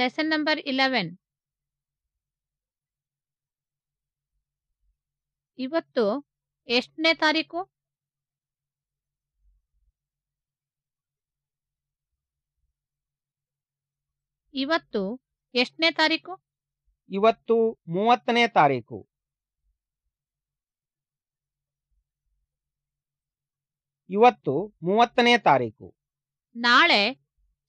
Lesson number Eleven ಇವತ್ತು ಎಷ್ಟನೇ ತಾರೀಕು? ಇವತ್ತು ಎಷ್ಟನೇ ತಾರೀಕು? ಇವತ್ತು ಮೂವತ್ತನೇ ತಾರೀಕು. ಇವತ್ತು ಮೂವತ್ತನೇ ತಾರೀಕು. ನಾಳೆ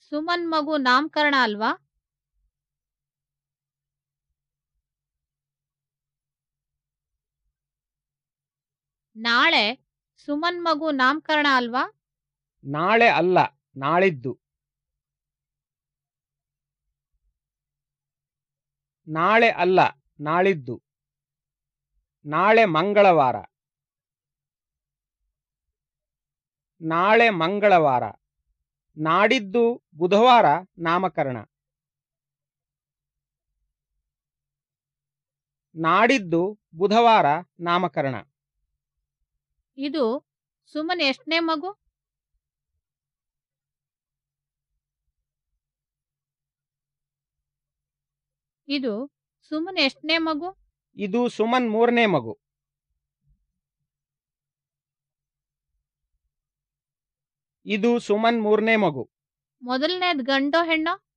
ಸುಮನ್ ಮಗು ನಾಮಕರಣ ಅಲ್ವಾ? ನಾಳೆ ಸುಮನ್ ಮಗು ನಾಮಕರಣ ಅಲ್ವಾ? ನಾಳೆ ಅಲ್ಲ, ನಾಳಿದ್ದು. ನಾಳೆ ಅಲ್ಲ, ನಾಳಿದ್ದು. ನಾಳೆ ಮಂಗಳವಾರ. ನಾಳೆ ಮಂಗಳವಾರ. ನಾಡಿದ್ದು ಬುಧವಾರ ನಾಮಕರಣ. ನಾಡಿದ್ದು ಬುಧವಾರ ನಾಮಕರಣ. ಇದು ಸುಮನ್ ಎಷ್ಟನೇ ಮಗು? ಇದು ಸುಮನ್ ಎಷ್ಟನೇ ಮಗು? ಇದು ಸುಮನ್ ಮೂರನೇ ಮಗು. ಇದು ಸುಮನ್ ಮೂರನೇ ಮಗು. ಮೊದಲನೇದ್ ಗಂಡೋ ಹೆಣ್ಣೋ?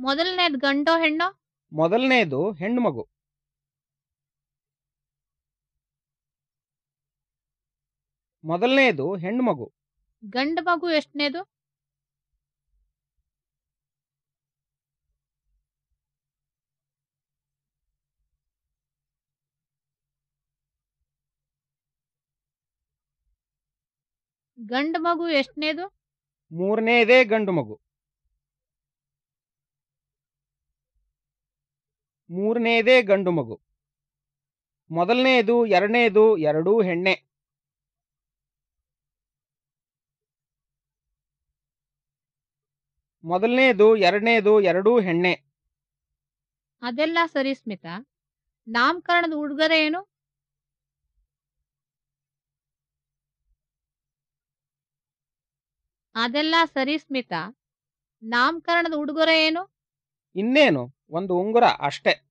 ಮೊದಲನೇದ್ ಗಂಡೋ ಹೆಣ್ಣೋ? ಮೊದಲನೇದು ಹೆಣ್ಣು ಮಗು. ಮೊದಲನೇದು ಹೆಣ್ಣು ಮಗು. ಗಂಡ ಮಗು ಎಷ್ಟನೇದು? ಗಂಡ ಮಗು ಎಷ್ಟನೇದು? ಮೂರನೇದೇ ಗಂಡು ಮಗು. ಮೂರನೇದೇ ಗಂಡು ಮಗು. ಮೊದಲನೇದು ಎರಡನೇದು ಎರಡೂ ಹೆಣ್ಣೆ. ಮೊದಲನೇದು ಎರಡನೇದು ಎರಡೂ ಹೆಣ್ಣೆ. ಅದೆಲ್ಲ ಸರಿ ಸ್ಮಿತಾ. ನಾಮಕರಣದ ಉಡುಗೊರೆ ಏನು? ಅದೆಲ್ಲ ಸರಿ ಸ್ಮಿತಾ. ನಾಮಕರಣದ ಉಡುಗೊರೆ ಏನು? ಇನ್ನೇನು? ಒಂದು ಉಂಗುರ ಅಷ್ಟೆ.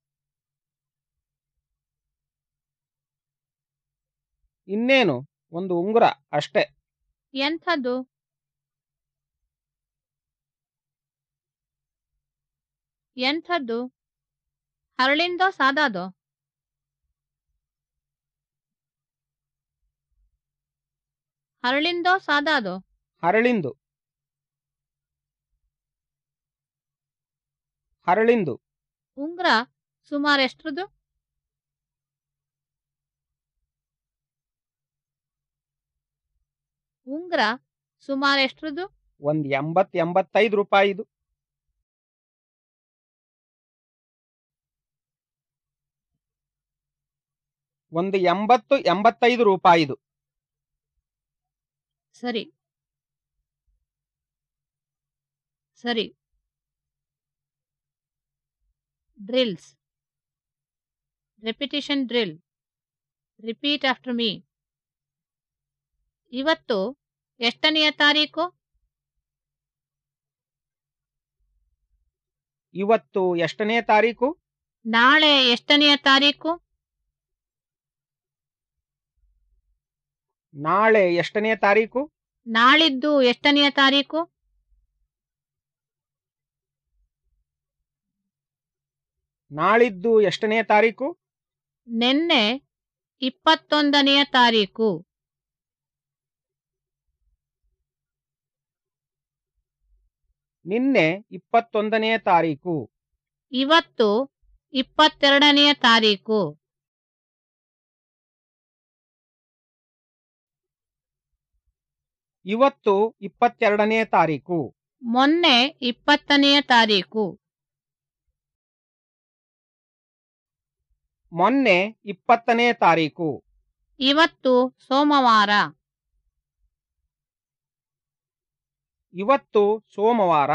ಇನ್ನೇನು? ಒಂದು ಉಂಗುರ ಅಷ್ಟೆ. ಎಂಥದ್ದು? ಎಂಥದ್ದು? ಹರಳಿಂದೋ ಸಾದಾದೋ? ಹರಳಿಂದೋ ಸಾದಾದೋ? ಹರಳಿಂದು. ಹರಳಿಂದು. ಉಂಗ್ರ ಸುಮಾರು ಎಷ್ಟ್ರದ್ದು ಉಂಗ್ರ ಸುಮಾರು ಎಷ್ಟ್ರದ್ದು ಒಂದ್ ಎಂಬತ್ ಎಂಬತ್ತೈದು ರೂಪಾಯಿದು ಒಂದು ಎಂಬತ್ತು ಎಂಬತ್ತೈದು ರೂಪಾಯಿದು ಸರಿ. ಸರಿ. Drills repetition drill repeat after me ಇವತ್ತು ಎಷ್ಟನೆಯ ತಾರೀಕು? ಇವತ್ತು ಎಷ್ಟನೇ ತಾರೀಕು? ನಾಳೆ ಎಷ್ಟನೆಯ ತಾರೀಕು? ನಾಳೆ ಎಷ್ಟನೇ ತಾರೀಕು? ನಾಳಿದ್ದು ಎಷ್ಟನೆಯ ತಾರೀಕು? ನಾಳಿದ್ದು ಎಷ್ಟನೇ ತಾರೀಕು? ನಿನ್ನೆ ಇಪ್ಪತ್ತೊಂದನೆಯ ತಾರೀಕು. ನಿನ್ನೆ ಇಪ್ಪತ್ತೊಂದನೆಯ ತಾರೀಕು. ಇವತ್ತು ಇಪ್ಪತ್ತೆರಡನೆಯ ತಾರೀಕು. ಇವತ್ತು ಇಪ್ಪತ್ತೆರಡನೇ ತಾರೀಕು. ಮೊನ್ನೆ ಇಪ್ಪತ್ತನೆಯ ತಾರೀಕು. ಮೊನ್ನೆ ಇಪ್ಪತ್ತನೇ ತಾರೀಕು. ಇವತ್ತು ಸೋಮವಾರ. ಇವತ್ತು ಸೋಮವಾರ.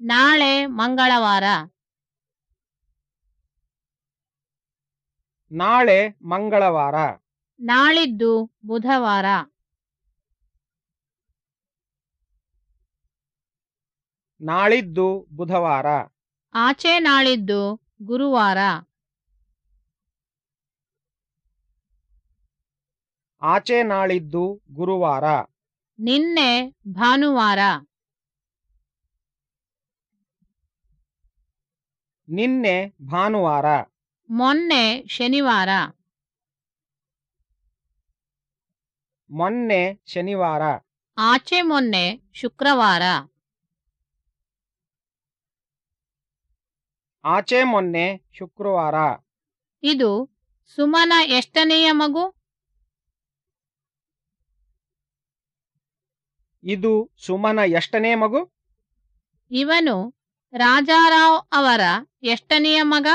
ನಾಳೆ ಮಂಗಳವಾರ. ನಾಳೆ ಮಂಗಳವಾರ. ನಾಳಿದ್ದು ಬುಧವಾರ. ನಾಳಿದ್ದು ಬುಧವಾರ. ಆಚೆ ನಾಳಿದ್ದು ಗುರುವಾರ. ಆಚೆ ನಾಳಿದ್ದು ಗುರುವಾರ. ನಿನ್ನೆ ಭಾನುವಾರ. ನಿನ್ನೆ ಭಾನುವಾರ. ಮೊನ್ನೆ ಶನಿವಾರ. ಮೊನ್ನೆ ಶನಿವಾರ. ಆಚೆ ಮೊನ್ನೆ ಶುಕ್ರವಾರ. ಆಚೆ ಮೊನ್ನೆ ಶುಕ್ರವಾರ. ಇದು ಸುಮನ ಎಷ್ಟನೆಯ ಮಗು? ಇದು ಸುಮನ ಎಷ್ಟನೇ ಮಗು? ಇವನು ರಾಜಾರಾವ್ ಅವರ ಎಷ್ಟನೆಯ ಮಗ?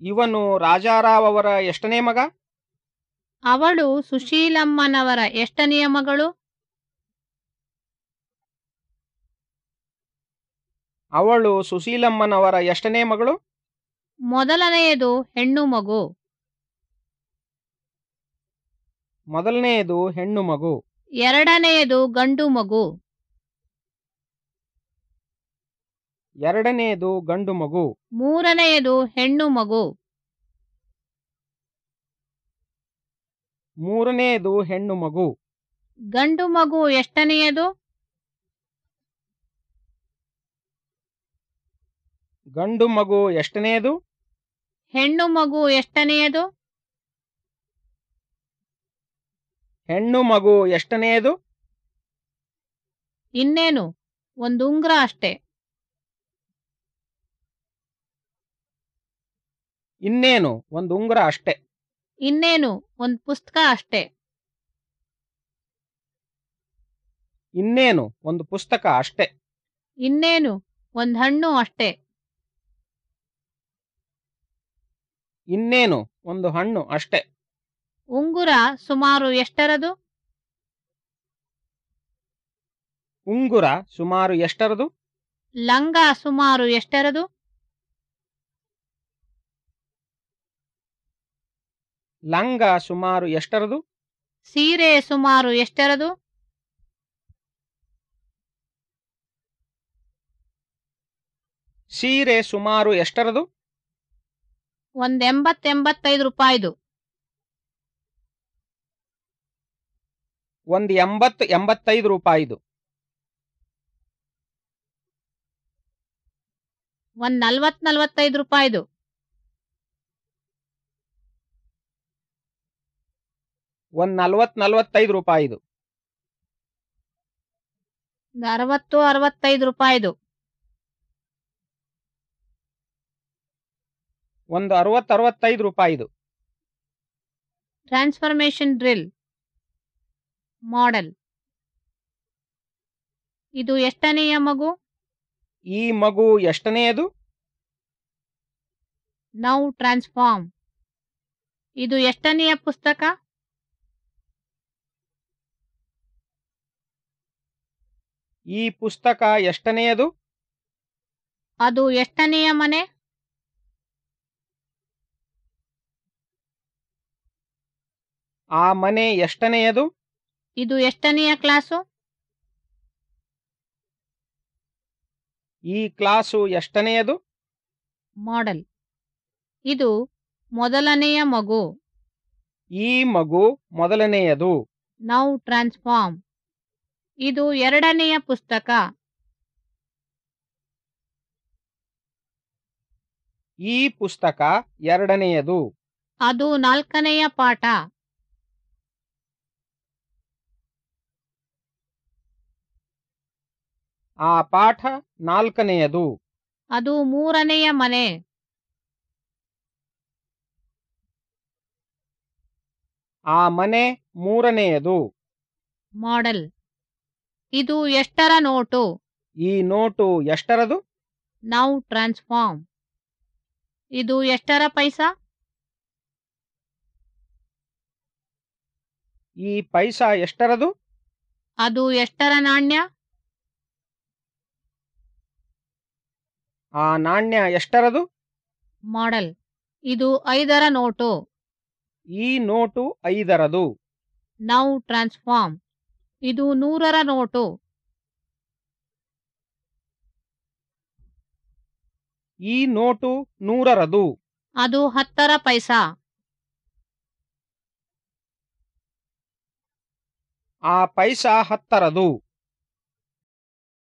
ಇವನು ರಾಜಾರಾವ್ ಅವರ ಎಷ್ಟನೇ ಮಗ? ಅವಳು ಸುಶೀಲಮ್ಮನವರ ಎಷ್ಟನೆಯ ಮಗಳು? ಅವಳು ಸುಶೀಲಮ್ಮನವರ ಎಷ್ಟನೇ ಮಗಳು? ಮೊದಲನೆಯದು ಹೆಣ್ಣು ಮಗು. ಮೊದಲನೆಯದು ಹೆಣ್ಣು ಮಗು. ಎರಡನೆಯದು ಗಂಡು ಮಗು. ಎರಡನೆಯದು ಗಂಡು ಮಗು. ಮೂರನೆಯದು ಹೆಣ್ಣು ಮಗು. ಮೂರನೆಯದು ಹೆಣ್ಣು ಮಗು. ಗಂಡು ಮಗು ಎಷ್ಟನೆಯದು? ಗಂಡು ಮಗು ಎಷ್ಟನೆಯದು? ಹೆಣ್ಣು ಮಗು ಎಷ್ಟನೆಯದು? ಹೆಣ್ಣು ಮಗು ಎಷ್ಟನೆಯದು? ಇನ್ನೇನು ಒಂದು ಉಂಗ್ರ ಅಷ್ಟೇ. ಇನ್ನೇನು ಒಂದು ಉಂಗ್ರ ಅಷ್ಟೇ. ಇನ್ನೇನು ಒಂದು ಪುಸ್ತಕ ಅಷ್ಟೇ. ಇನ್ನೇನು ಒಂದು ಪುಸ್ತಕ ಅಷ್ಟೇ. ಇನ್ನೇನು ಒಂದು ಹಣ್ಣು ಅಷ್ಟೇ. ಇನ್ನೇನು ಒಂದು ಹಣ್ಣು ಅಷ್ಟೆ. ಉಂಗುರ ಸುಮಾರು ಎಷ್ಟರದು? ಉಂಗುರ ಸುಮಾರು ಎಷ್ಟರದು? ಲಂಗ ಸುಮಾರು ಎಷ್ಟರದು? ಲಂಗ ಸುಮಾರು ಎಷ್ಟರದು? ಸೀರೆ ಸುಮಾರು ಎಷ್ಟರದು? ಸೀರೆ ಸುಮಾರು ಎಷ್ಟರದು? ಒಂದ್ ಎಂಬತ್ತೆಂಬತ್ತೈದು ರೂಪಾಯಿದು. ಒಂದು ಎಂಬತ್ತು ಎಂಬತ್ತೈದು ರೂಪಾಯಿದು ಒಂದ್ ನಲ್ವತ್ ನಲ್ವತ್ತೈದು ರೂಪಾಯಿದು ಒಂದ್ ನಲ್ವತ್ ನಲ್ವತ್ತೈದು ರೂಪಾಯಿದು ಒಂದ್ ಅರವತ್ತು ಅರವತ್ತೈದು ರೂಪಾಯಿದು ಒಂದು ಅರವತ್ ಅರವತ್ತೈದು ರೂಪಾಯಿದು ಟ್ರಾನ್ಸ್ಫಾರ್ಮೇಶನ್ ಡ್ರಿಲ್. ಮಾಡೆಲ್ ಇದು ಎಷ್ಟನೆಯ ಮಗು? ಈ ಮಗು ಎಷ್ಟನೆಯದು? ನೌ ಟ್ರಾನ್ಸ್ಫಾರ್ಮ್ ಇದು ಎಷ್ಟನೆಯ ಪುಸ್ತಕ? ಈ ಪುಸ್ತಕ ಎಷ್ಟನೆಯದು? ಅದು ಎಷ್ಟನೆಯ ಮನೆ? ಆ ಮನೆ ಎಷ್ಟನೆಯದು? ಇದು ಎಷ್ಟನೆಯ ಕ್ಲಾಸು? ಈ ಕ್ಲಾಸು ಎಷ್ಟನೆಯದು? ಮಾಡೆಲ್. ಇದು ಮೊದಲನೆಯ ಮಗು. ಈ ಮಗು ಮೊದಲನೆಯದು. Now transform. ಇದು ಎರಡನೆಯ ಪುಸ್ತಕ. ಈ ಪುಸ್ತಕ ಎರಡನೆಯದು. ಅದು ನಾಲ್ಕನೆಯ ಪಾಠ. ಆ ಪಾಠ ನಾಲ್ಕನೆಯದು. ಅದು ಮೂರನೆಯ ಮನೆ. ಆ ಮನೆ ಮೂರನೆಯದು. ಮಾಡೆಲ್. ಇದು ಎಷ್ಟರ ನೋಟು? ಈ ನೋಟು ಎಷ್ಟರದು? Now transform. ಇದು ಎಷ್ಟರ ಪೈಸಾ? ಈ ಪೈಸಾ ಎಷ್ಟರದು? ಅದು ಎಷ್ಟರ ನಾಣ್ಯ? ಆ ನಾಣ್ಯ ಎಷ್ಟರದು? ಮಾಡೆಲ್. ಇದು ಐದರ ನೋಟು. ಈ ನೋಟು ಐದರದು. Now transform. ಇದು ನೂರರ ನೋಟು. ಈ ನೋಟು ನೂರರದು. ಅದು ಹತ್ತರ ಪೈಸಾ. ಆ ಪೈಸಾ ಹತ್ತರದು.